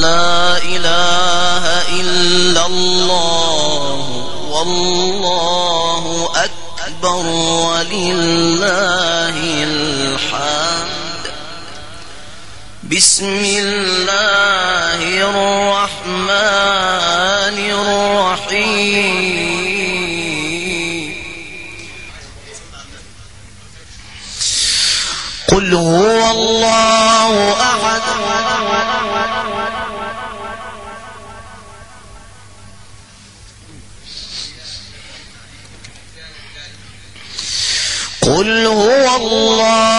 لا إله إلا الله والله أكبر ولله الحمد. بسم الله الرحمن الرحيم. قل هو الله.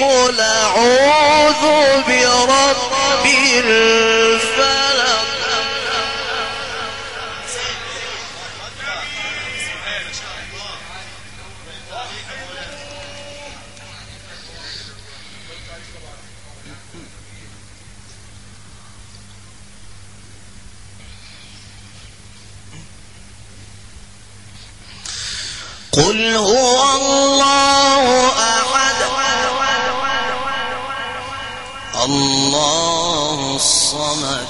قل أعوذ برب الفلق. قل هو الله الله الصمد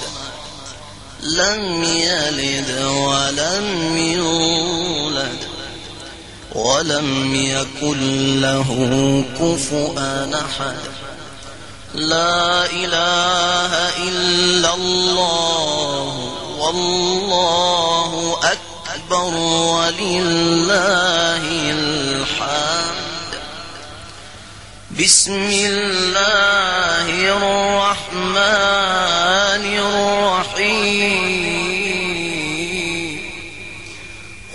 لم يلد ولم يولد ولم يكن له كفؤا أحد. لا إله إلا الله والله أكبر ولله الحمد. بسم الله الرحمن الرحيم.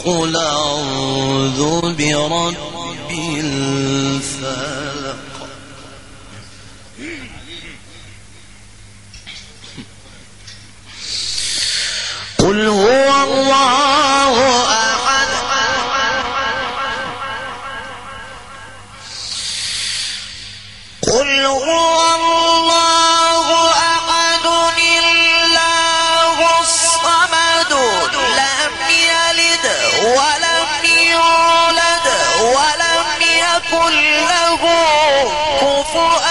قل أعوذ برب الفلق. قل هو الله يكن له كفوا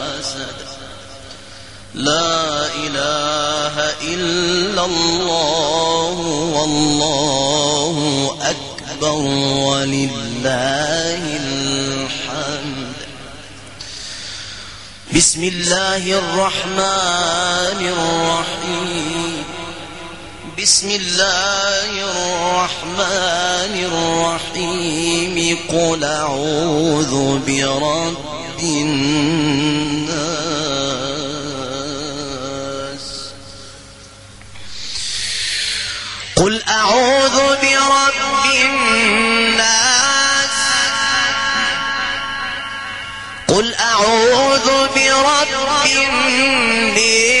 لا إله إلا الله والله أكبر ولله الحمد. بسم الله الرحمن الرحيم. بسم الله الرحمن الرحيم. قل أعوذ برب الناس. قل أعوذ برب الناس قل أعوذ برب الناس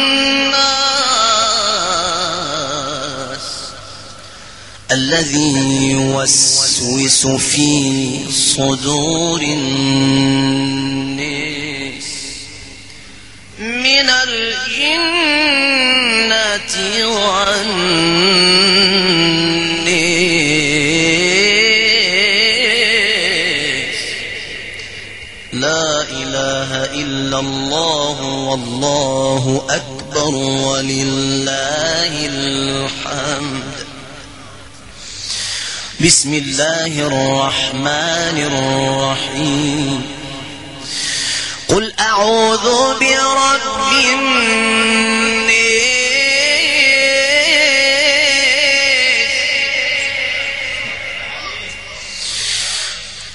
الذي يوسوس في صدور الناس من الجنة والناس. لا إله إلا الله والله أكبر ولله الحمد. بسم الله الرحمن الرحيم. قل أعوذ برب الناس.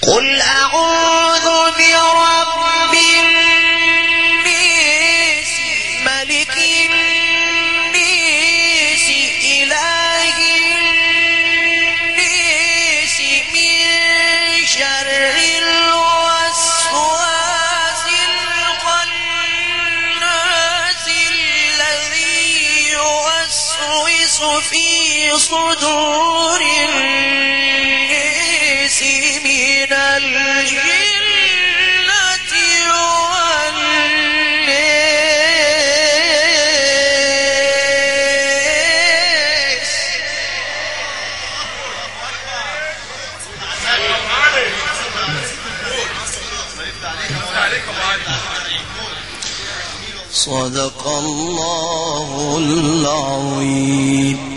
قل أعوذ برب في صدور الناس من الجنة والناس. صدق الله العظيم.